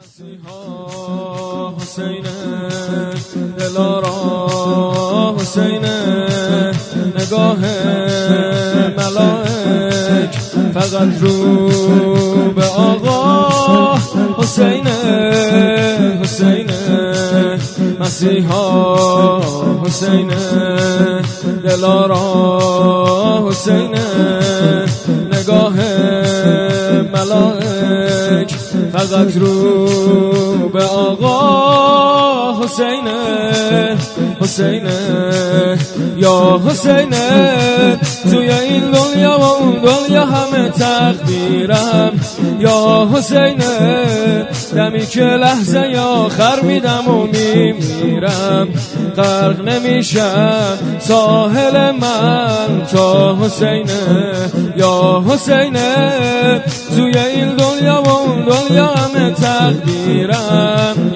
مسیحا حسین دلارا حسین نگاه ملائک فقط رو به آقا حسین حسین مسیحا حسین دلارا حسین نگاه ملائک فقط رو به آقا. حسین حسین یا حسین. توی این دنیا و اون دنیا همه تقدیرم. یا حسین دمی که لحظه آخر میدم و میمیرم. غرق نمیشم ساحل من تا حسین. یا حسین توی این دنیا و اون دنیا همه تقدیرم.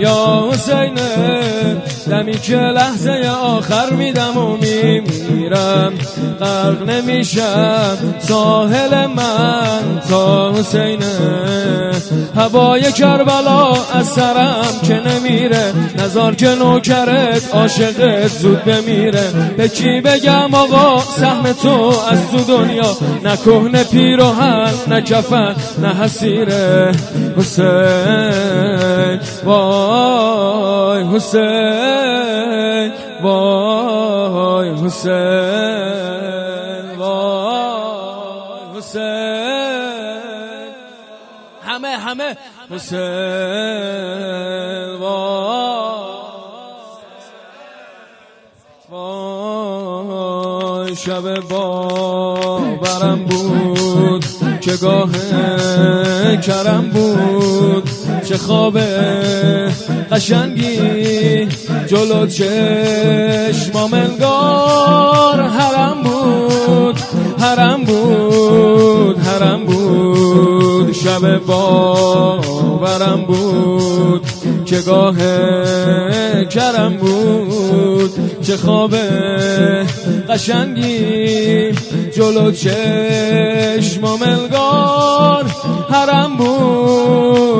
حسین دمی که لحظه آخر میدم و میمیرم. غرق نمیشم. ساحل من تا حسین هوای کربلا از سرم که نمیره. نظار که نوکرت عاشقت زود بمیره. به کی بگم آقا سهم تو از تو دنیا؟ نه کهنه پیروهن نه کفن نه حسیره حسین وای. حسین وای حسین وای حسین. همه همه. حسین وای. شب باورم بود که گاه کرم بود. چه خواب قشنگی؟ جلو چشمام انگار حرم بود حرم بود حرم بود. شب باورم بود که گاه کرم بود. چه خواب قشنگی؟ جلو چشمام انگار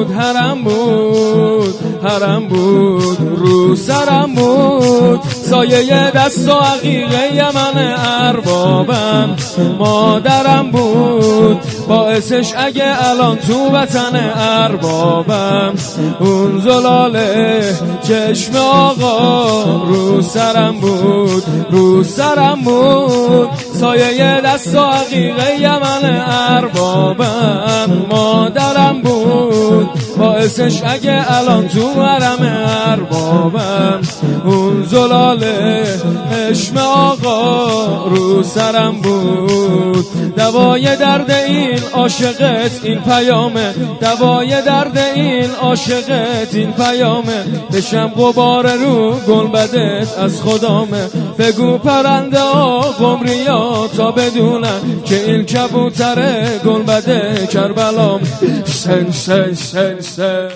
بود حرم بود حرم بود رو سرم بود. سایه دست و عقیقه من اربابم مادرم بود. باعثش اگه الان تو وطن اربابم اون زلاله چشم آقا رو سرم بود رو سرم بود. سایه دست و عقیقه من اربابم مادرم بود. باعثش اگه الان تو حرم اربابم. اون زلاله چشم آقا رو سرم بود. دوای درد این عاشقت این پیامه دوای درد این عاشقت این پیامه بشم قبار رو گلبدت از خدامه. بگو پرنده ها قمریا تا بدونن که این کبوتر گلبده کربلام سن سن سن سن.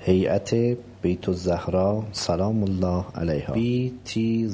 هیئت بیت الزهرا سلام الله علیها. Btzs.ir